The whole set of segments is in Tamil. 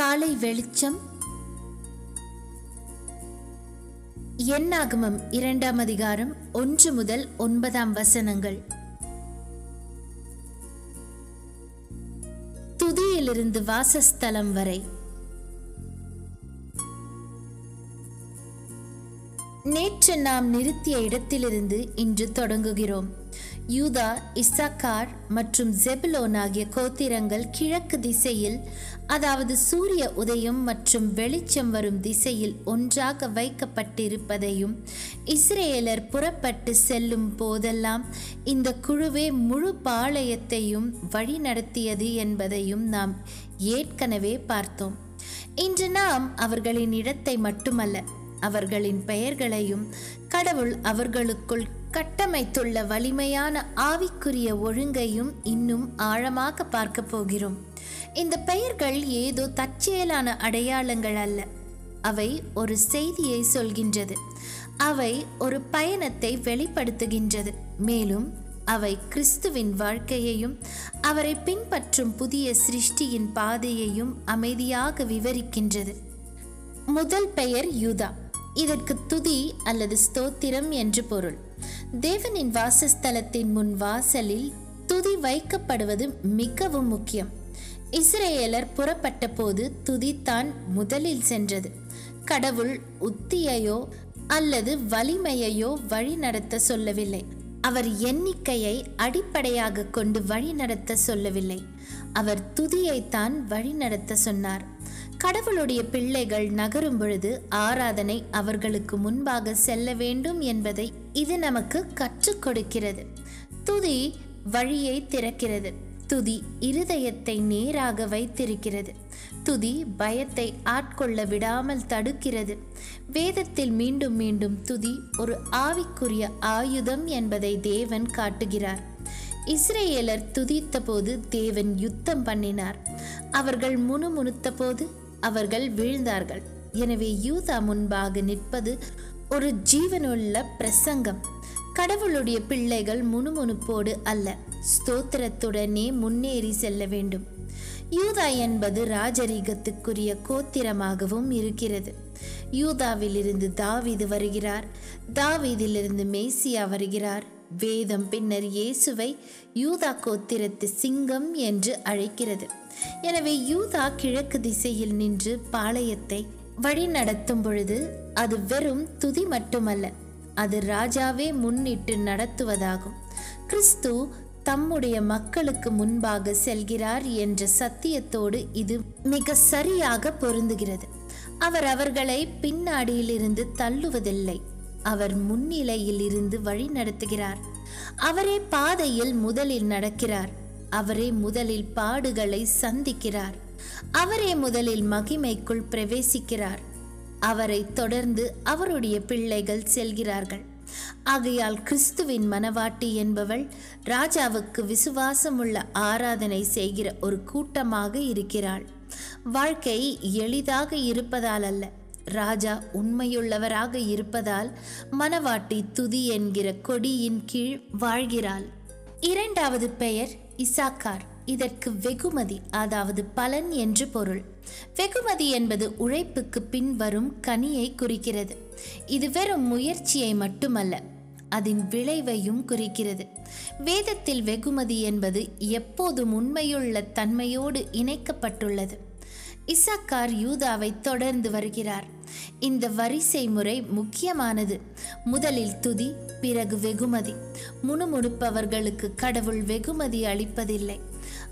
காலை வெளிச்சம். எண்ணாகமம் இரண்டாம் அதிகாரம் ஒன்று முதல் ஒன்பதாம் வசனங்கள். துதியிலிருந்து வாசஸ்தலம் வரை. நேற்று நாம் நிறுத்திய இடத்திலிருந்து இன்று தொடங்குகிறோம். யூதா இசாக்கார் மற்றும் ஜெபுலோன் ஆகிய கோத்திரங்கள் கிழக்கு திசையில் அதாவது சூரிய உதயம் மற்றும் வெளிச்சம் வரும் திசையில் ஒன்றாக வைக்கப்பட்டிருப்பதையும் இஸ்ரேலர் புறப்பட்டு செல்லும் போதெல்லாம் இந்த குழுவே முழு பாளையத்தையும் வழிநடத்தியது என்பதையும் நாம் ஏற்கனவே பார்த்தோம். இன்று நாம் அவர்களின் இடத்தை மட்டுமல்ல அவர்களின் பெயர்களையும் கடவுள் அவர்களுக்குள் கட்டமைத்துள்ள வலிமையான ஆவிக்குரிய ஒழுங்கையும் இன்னும் ஆழமாக பார்க்க போகிறோம். இந்த பெயர்கள் ஏதோ தற்செயலான அடையாளங்கள் அல்ல. அவை ஒரு செய்தியை சொல்கின்றது. அவை ஒரு பயணத்தை வெளிப்படுத்துகின்றது. மேலும் அவை கிறிஸ்துவின் வாழ்க்கையையும் அவரை பின்பற்றும் புதிய சிருஷ்டியின் பாதையையும் அமைதியாக விவரிக்கின்றது. முதல் பெயர் யூதா. இதற்கு துதி அல்லது ஸ்தோத்திரம் என்று பொருள். தேவனின் வாசஸ்தலத்தின் முன் வாசலில் துதி வைக்கப்படுவது மிகவும் முக்கியம். இஸ்ரேலர் புறப்பட்ட போது துதி தான் முதலில் சென்றது. கடவுள் உத்தியையோ அல்லது வலிமையையோ வழிநடத்த சொல்லவில்லை. அவர் எண்ணிக்கையை அடிப்படையாக கொண்டு வழிநடத்த சொல்லவில்லை. அவர் துதியைத்தான் வழிநடத்த சொன்னார். கடவுளுடைய பிள்ளைகள் நகரும் பொழுது ஆராதனை அவர்களுக்கு முன்பாக செல்ல வேண்டும் என்பதை இது நமக்கு கற்றுக் கொடுக்கிறது. துதி வழியை திறக்கிறது. துதி இருதயத்தை நேராக வைத்திருக்கிறது. துதி பயத்தை ஆட்கொள்ள விடாமல் தடுக்கிறது. வேதத்தில் மீண்டும் மீண்டும் துதி ஒரு ஆவிக்குரிய ஆயுதம் என்பதை தேவன் காட்டுகிறார். இஸ்ரேலர் துதித்த போது தேவன் யுத்தம் பண்ணினார். அவர்கள் முணுமுணுத்த போது அவர்கள் வீழ்ந்தார்கள். எனவே யூதா முன்பாக நிற்பது ஒரு ஜீவனுள்ள பிரசங்கம். கடவுளுடைய பிள்ளைகள் முணுமுணுப்போடு அல்ல ஸ்தோத்திரத்துடனே முன்னேறி செல்ல வேண்டும். யூதா என்பது ராஜரீகத்துக்குரிய கோத்திரமாகவும் இருக்கிறது. யூதாவிலிருந்து தாவீது வருகிறார் தாவிதிலிருந்து மேசியா வருகிறார். வேதம் பின்னர் இயேசுவை யூதா கோத்திரத்து சிங்கம் என்று அழைக்கிறது. எனவே யூதா கிழக்கு திசையில் நின்று பாளையத்தை வழி நடத்தும் பொழுது அது வெறும் துதி மட்டுமல்ல அது ராஜாவே முன்னிட்டு நடத்துவதாகும். கிறிஸ்து தம்முடைய மக்களுக்கு முன்பாக செல்கிறார் என்ற சத்தியத்தோடு இது மிக சரியாக பொருந்துகிறது. அவர் அவர்களை பின்னாடியிலிருந்து தள்ளுவதில்லை. அவர் முன்னிலையில் இருந்து வழி நடத்துகிறார். அவரே பாதையில் முதலில் நடக்கிறார். அவரே முதலில் பாடுகளை சந்திக்கிறார். அவரே முதலில் மகிமைக்குள் பிரவேசிக்கிறார். அவரை தொடர்ந்து அவருடைய பிள்ளைகள் செல்கிறார்கள். ஆகையால் கிறிஸ்துவின் மனவாட்டி என்பவள் ராஜாவுக்கு விசுவாசமுள்ள ஆராதனை செய்கிற ஒரு கூட்டமாக இருக்கிறாள். வாழ்க்கை எளிதாக இருப்பதால் அல்ல. ராஜா உண்மையுள்ளவராக இருப்பதால் மனவாட்டி துதி என்கிற கொடியின் கீழ் வாழ்கிறாள். இரண்டாவது பெயர் இசாக்கார். இதற்கு வெகுமதி அதாவது பலன் என்று பொருள். வெகுமதி என்பது உழைப்புக்கு பின் வரும் கனியை குறிக்கிறது. இது வெறும் முயற்சியை மட்டுமல்ல அதன் விளைவையும் குறிக்கிறது. வேதத்தில் வெகுமதி என்பது எப்போதும் உண்மையுள்ள தன்மையோடு இணைக்கப்பட்டுள்ளது. இசக்கார் யூதாவை தொடர்ந்து வருகிறார். இந்த வரிசை முறை முக்கியமானது. முதலில் துதி பிறகு வெகுமதி. முணுமுணுப்பவர்களுக்கு கடவுள் வெகுமதி அளிப்பதில்லை.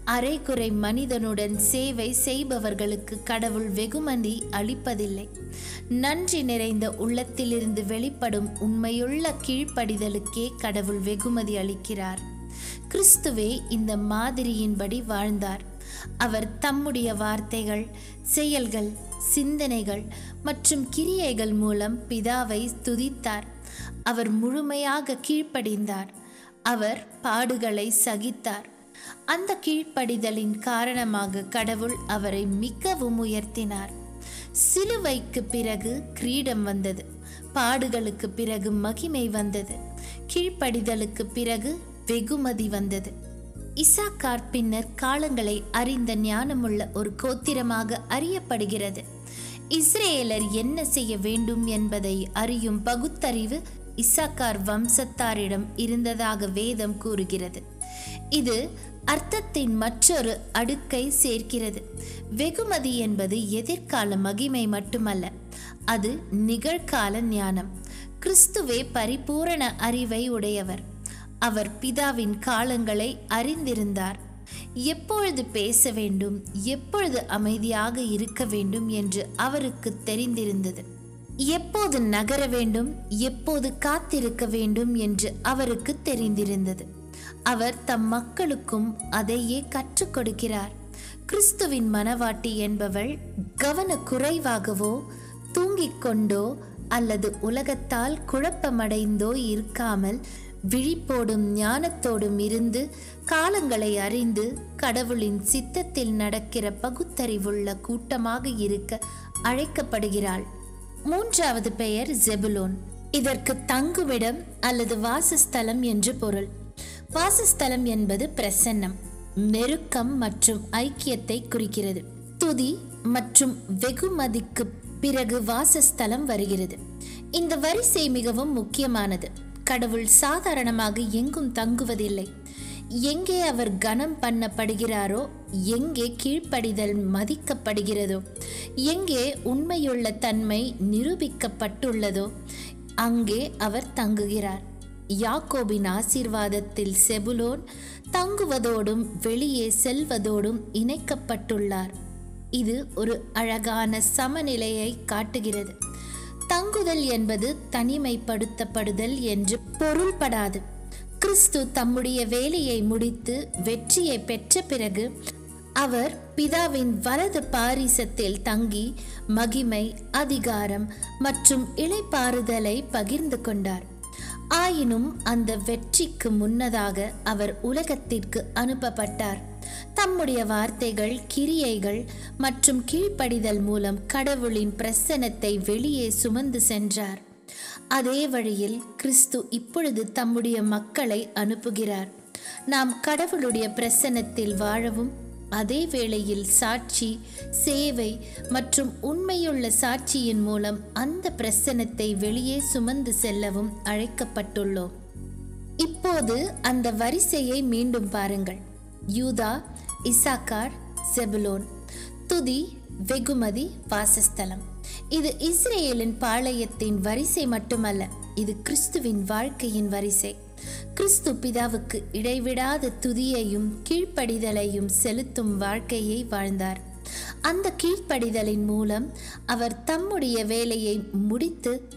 அரைகுறை மனிதனுடன் சேவை செய்பவர்களுக்கு கடவுள் வெகுமதி அளிப்பதில்லை. நன்றி நிறைந்த உள்ளத்திலிருந்து வெளிப்படும் உண்மையுள்ள கீழ்ப்படிதலுக்கே கடவுள் வெகுமதி அளிக்கிறார். கிறிஸ்துவே இந்த மாதிரியின்படி வாழ்ந்தார். அவர் தம்முடைய வார்த்தைகள் செயல்கள் சிந்தனைகள் மற்றும் கிரியைகள் மூலம் பிதாவை துதித்தார். அவர் முழுமையாக கீழ்ப்படிந்தார். அவர் பாடுகளை சகித்தார். அந்த கீழ்ப்படிதலின் காரணமாக கடவுள் அவரை மிகவும் உயர்த்தினார். சிலுவைக்கு பிறகு கிரீடம் வந்தது. பாடுகளுக்கு பிறகு மகிமை வந்தது. கீழ்ப்படிதலுக்கு பிறகு வெகுமதி வந்தது. இசாக்கார் பின்னர் காலங்களை அறிந்த ஞானமுள்ள ஒரு கோத்திரமாக அறியப்படுகிறது. இஸ்ரேலர் என்ன செய்ய வேண்டும் என்பதை அறியும் பகுத்தறிவு இசாக்கார் வம்சத்தாரிடம் இருந்ததாக வேதம் கூறுகிறது. இது அர்த்தத்தின் மற்றொரு அடுக்கை சேர்க்கிறது. வெகுமதி என்பது எதிர்கால மகிமை மட்டுமல்ல அது நிகழ்கால ஞானம். கிறிஸ்துவே பரிபூரண அறிவை உடையவர். அவர் பிதாவின் காலங்களை அறிந்திருந்தார். எப்பொழுது பேச வேண்டும் எப்பொழுது அமைதியாக இருக்க வேண்டும் என்று அவருக்கு தெரிந்திருந்தது. எப்போது நகர வேண்டும் எப்போது காத்திருக்க வேண்டும் என்று அவருக்கு தெரிந்திருந்தது. அவர் தம் மக்களுக்கும் அதையே கற்றுக் கொடுக்கிறார். கிறிஸ்துவின் மனவாட்டி என்பவள் கவன குறைவாகவோ தூங்கிக் கொண்டோ அல்லது உலகத்தால் குழப்பமடைந்தோ இருக்காமல் விழிப்போடும் ஞானத்தோடும் இருந்து காலங்களை அறிந்து கடவுளின் சித்தத்தில் நடக்கிற பகுத்தறிவுள்ள கூட்டமாக இருக்க அழைக்கப்படுகிறாள். மூன்றாவது பெயர் ஜெபுலோன். இதற்கு தங்குமிடம் அல்லது வாசஸ்தலம் என்று பொருள். வாசஸ்தலம் என்பது பிரசன்னம் நெருக்கம் மற்றும் ஐக்கியத்தை குறிக்கிறது. துதி மற்றும் வெகுமதிக்கு பிறகு வாசஸ்தலம் வருகிறது. இந்த வரிசை மிகவும் முக்கியமானது. கடவுள் சாதாரணமாக எங்கும் தங்குவதில்லை. எங்கே அவர் கனம் பண்ணப்படுகிறாரோ எங்கே கீழ்ப்படிதல் மதிக்கப்படுகிறதோ எங்கே உண்மையுள்ள தன்மை நிரூபிக்கப்பட்டுள்ளதோ அங்கே அவர் தங்குகிறார். யாக்கோபின் ஆசீர்வாதத்தில் செபுலோன் தங்குவதோடும் வெளியே செல்வதோடும் இணைக்கப்பட்டுள்ளார். இது ஒரு அழகான சமநிலையை காட்டுகிறது. தங்குதல் என்பது தனிமைப்படுத்தப்படுதல் என்று பொருள்படாது. கிறிஸ்து தம்முடைய வேலையை முடித்து வெற்றியை பெற்ற பிறகு அவர் பிதாவின் வலது பாரிசத்தில் தங்கி மகிமை அதிகாரம் மற்றும் இளைப்பாறுதலை பகிர்ந்து கொண்டார். ஆயினும் அந்த வெற்றிக்கு முன்னதாக அவர் உலகத்திற்கு அனுப்பப்பட்டார். தம்முடைய வார்த்தைகள் கிரியைகள் மற்றும் கீழ்ப்படிதல் மூலம் கடவுளின் பிரசனத்தை வெளியே சுமந்து சென்றார். அதே வழியில் கிறிஸ்து இப்பொழுது தம்முடைய மக்களை அனுப்புகிறார். நாம் கடவுளுடைய பிரசன்னத்தில் வாழவும் அதே வேளையில் சாட்சி சேவை மற்றும் உண்மையுள்ள சாட்சியின் மூலம் அந்த பிரசனத்தை வெளியே சுமந்து செல்லவும் அழைக்கப்பட்டுள்ளோம். இப்போது அந்த வரிசையை மீண்டும் பாருங்கள். யூதா இசாக்கார் செபுலோன் துதி வெகுமதி வாசஸ்தலம். இது இஸ்ரேலின் பாளையத்தின் வரிசை மட்டுமல்ல இது கிறிஸ்துவின் வாழ்க்கையின் வரிசை. கிறிஸ்து பிதாவுக்கு இடைவிடாத துதியையும் கீழ்ப்படிதலையும் செலுத்தும் வாழ்க்கையை வாழ்ந்தார். அந்த கீழ்ப்படிதலின் மூலம் அவர் தம்முடைய வேலையை முடித்து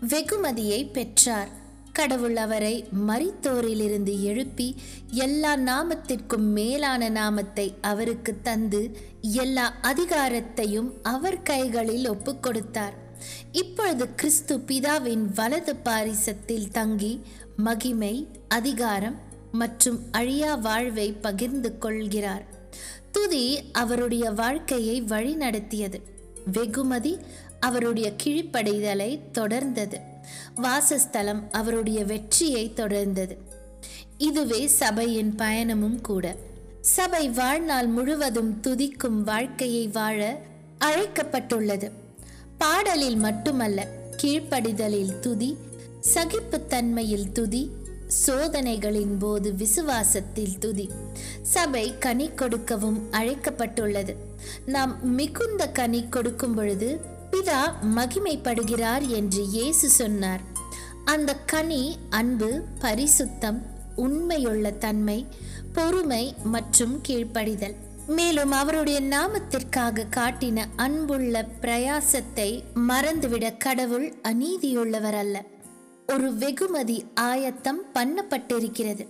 வெகுமதியை பெற்றார். கடவுள் அவரை மரித்தோரிலிருந்து எழுப்பி எல்லா நாமத்திற்கும் மேலான நாமத்தை அவருக்கு தந்து எல்லா அதிகாரத்தையும் அவர் கைகளில் ஒப்புக்கொடுத்தார். இப்பொழுது கிறிஸ்து பிதாவின் வலது பாரிசத்தில் தங்கி மகிமை அதிகாரம் மற்றும் அழியா வாழ்வை பகிர்ந்து கொள்கிறார். துதி அவருடைய வாழ்க்கையை வழிநடத்தியது. வெகுமதி அவருடைய கீழ்ப்படைதலை தொடர்ந்தது. வாசஸ்தலம் அவருடைய வெற்றியை தொடர்ந்தது. இதுவே சபையின் பயணமும் கூட. சபை வாழ்நாள் முழுவதும் துதிக்கும் வாழ்க்கையை வாழ அழைக்கப்பட்டுள்ளது. பாடலில் மட்டுமல்ல கீழ்ப்படிதலில் துதி சகிப்புத்தன்மையில் துதி சோதனைகளின் போது விசுவாசத்தில் துதி சபை கனி கொடுக்கவும் அழைக்கப்பட்டுள்ளது. நாம் மிகுந்த கனி கொடுக்கும் பொழுது பிதா மகிமைப்படுகிறார் என்று இயேசு சொன்னார். அந்த கனி அன்பு பரிசுத்தம் உண்மையுள்ள தன்மை பொறுமை மற்றும் கீழ்ப்படிதல். மேலும் அவருடைய நாமத்திற்காக காட்டின அன்புள்ள பிரயாசத்தை மறந்துவிட கடவுள் அநீதியுள்ளவர் அல்ல ஒரு வெகுமதி ஆயத்தம் பண்ணப்பட்டிருக்கிறது.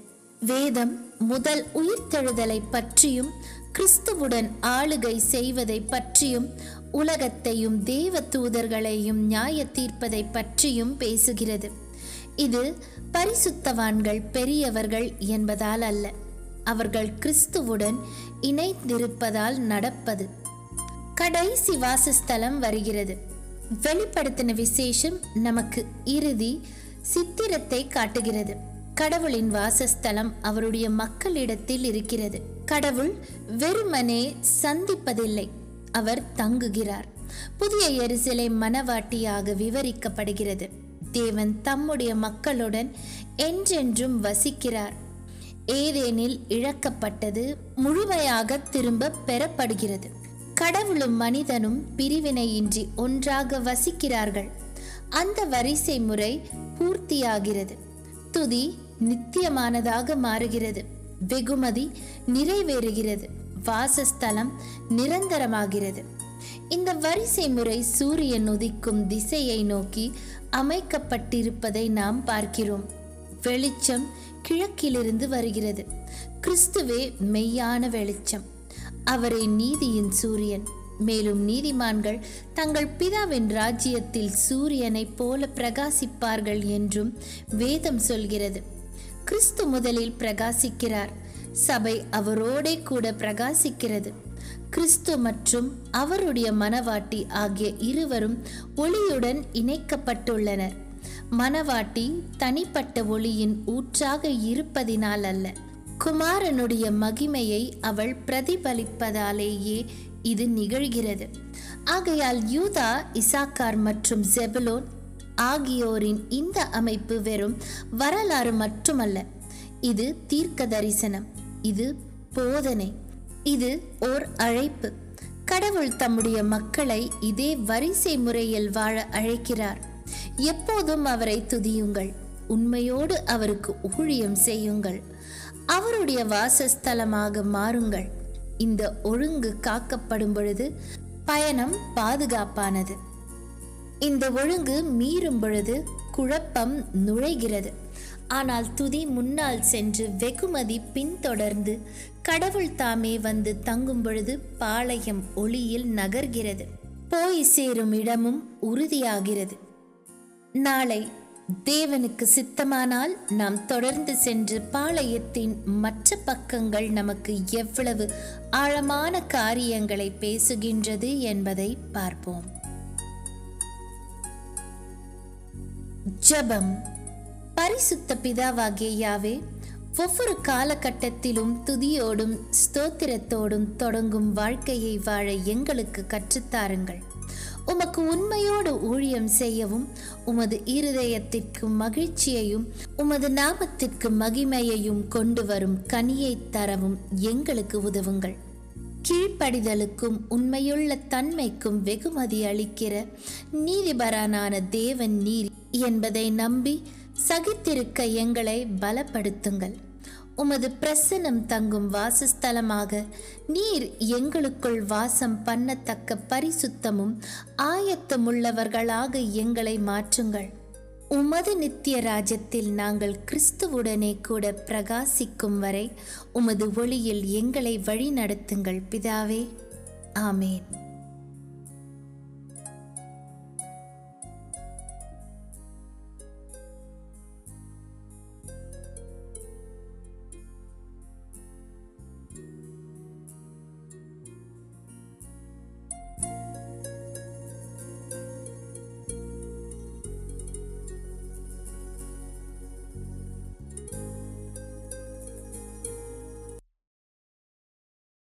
வேதம் முதல் உயிர்த்தெழுதலை பற்றியும் கிறிஸ்துவுடன் ஆளுகை செய்வதை பற்றியும் உலகத்தையும் தேவ தூதர்களையும் நியாய தீர்ப்பதை பற்றியும் பேசுகிறது. இது பரிசுத்தவான்கள் பெரியவர்கள் என்பதால் அல்ல. அவர்கள் கிறிஸ்துவுடன் இணைந்திருப்பதால் நடப்பது. கடைசி வாசஸ்தலம் வருகிறது. வெளிப்படுத்தின விசேஷம் நமக்கு இறுதி சித்திரத்தை காட்டுகிறது. கடவுளின் வாசஸ்தலம் அவருடைய மக்களிடத்தில் இருக்கிறது. கடவுள் வெறுமனே சந்திப்பதில்லை. அவர் தங்குகிறார். புதிய எரிசிலை மனவாட்டியாக விவரிக்கப்படுகிறது. தேவன் தம்முடைய மக்களுடன் என்றென்றும் வசிக்கிறார். ஏதேனில் இழக்கப்பட்டது முழுமையாக திரும்ப பெறப்படுகிறது. கடவுளும் மனிதனும் பிரிவினையின்றி ஒன்றாக வசிக்கிறார்கள். அந்த வரிசை முறை பூர்த்தியாகிறது. துதி நித்தியமானதாக மாறுகிறது. வெகுமதி நிறைவேறுகிறது. வாசஸ்தலம் நிரந்தரமாகிறது. இந்த வரிசை முறை சூரியன் உதிக்கும் திசையை நோக்கி அமைக்கப்பட்டிருப்பதை நாம் பார்க்கிறோம். வெளிச்சம் கிழக்கிலிருந்து வருகிறது. கிறிஸ்துவே மெய்யான வெளிச்சம். அவரே நீதியின் சூரியன். மேலும் நீதிமான்கள் தங்கள் பிதாவின் ராஜ்யத்தில் சூரியனைப் போல பிரகாசிப்பார்கள் என்றும் வேதம் சொல்கிறது. கிறிஸ்து முதலில் பிரகாசிக்கிறார். சபை அவரோடே கூட பிரகாசிக்கிறது. கிறிஸ்து மற்றும் அவருடைய மனவாட்டி ஆகிய இருவரும் ஒளியுடன் இணைக்கப்பட்டுள்ளனர். மனவாட்டி தனிப்பட்ட ஒளியின் ஊற்றாக இருப்பதினால் அல்ல. குமாரனுடைய மகிமையை அவள் பிரதிபலிப்பதாலேயே இது நிகழ்கிறது. ஆகையால் யூதா இசாக்கார் மற்றும் ஜெபலோன் ஆகியோரின் இந்த அமைப்பு வெறும் வரலாறு மட்டுமல்ல. இது தீர்க்க தரிசனம் இது போதனை இது ஓர் அழைப்பு. கடவுள் தம்முடைய மக்களை இதே வரிசை முறையில் வாழ அழைக்கிறார். எப்போதும் அவரை துதியுங்கள் உண்மையோடு அவருக்கு ஊழியம் செய்யுங்கள். அவருடைய வாசஸ்தலமாக மாறுங்கள். இந்த ஒழுங்கு காக்கப்படும் பொழுது பயணம் பாதுகாப்பானது. இந்த ஒழுங்கு மீறும் பொழுது குழப்பம் நுழைகிறது. ஆனால் துதி முன்னால் சென்று வெகுமதி பின்தொடர்ந்து கடவுள் தாமே வந்து தங்கும் பொழுது பாளையம் ஒளியில் நகர்கிறது. போய் சேரும் இடமும் உறுதியாகிறது. நாளை தேவனுக்கு சித்தமானால் நாம் தொடர்ந்து சென்று பாளையத்தின் மற்ற பக்கங்கள் நமக்கு எவ்வளவு ஆழமான காரியங்களை பேசுகின்றது என்பதை பார்ப்போம். ஜெபம். பரிசுத்த பிதாவாகிய யாவே ஒவ்வொரு காலகட்டத்திலும் துதியோடும் ஸ்தோத்திரத்தோடும் தொடங்கும் வாழ்க்கையை வாழ எங்களுக்கு கற்றுத்தாருங்கள். உமக்கு உண்மையோடு ஊழியம் செய்யவும் உமது இருதயத்திற்கு மகிழ்ச்சியையும் உமது நாமத்திற்கு மகிமையையும் கொண்டு வரும் கனியை தரவும் எங்களுக்கு உதவுங்கள். கீழ்ப்படிதலுக்கும் உண்மையுள்ள தன்மைக்கும் வெகுமதி அளிக்கிற நீதிபரனான தேவன் நீர் என்பதை நம்பி சகித்திருக்க எங்களை பலப்படுத்துங்கள். உமது பிரசனம் தங்கும் வாசஸ்தலமாக நீர் எங்களுக்குள் வாசம் பண்ணத்தக்க பரிசுத்தமும் ஆயத்தமுள்ளவர்களாக எங்களை மாற்றுங்கள். உமது நித்திய ராஜ்யத்தில் நாங்கள் கிறிஸ்துவுடனே கூட பிரகாசிக்கும் வரை உமது ஒளியில் எங்களை வழி நடத்துங்கள் பிதாவே. ஆமேன்.